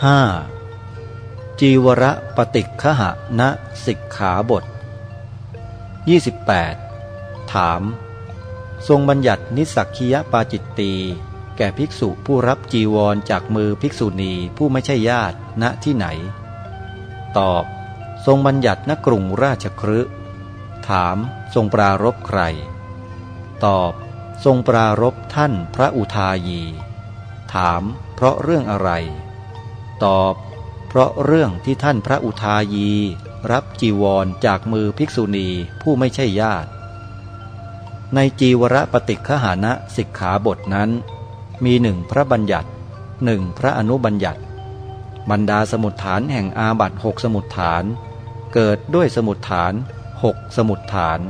5. จีวรปฏิคหะณสิกขาบท 28. ถาม ทรงบัญญัตินิสักคียปาจิตตี แก่ภิกษุผู้รับจีวรจากมือภิกษุณีผู้ไม่ใช่ญาติณที่ไหน ตอบ ทรงบัญญัติณกรุงราชครืถามทรงปรารบใคร ตอบ ทรงปรารบท่านพระอุทายี ถามเพราะเรื่องอะไร ตอบ เพราะเรื่องที่ท่านพระอุทายี รับจีวรจากมือภิกษุณีผู้ไม่ใช่ญาติ ในจีวรปฏิคหานะสิกขาบทนั้น มีหนึ่งพระบัญญัติหนึ่งพระอนุบัญญัติ บรรดาสมุดฐานแห่งอาบัตหกสมุดฐาน เกิดด้วยสมุดฐานหกสมุดฐาน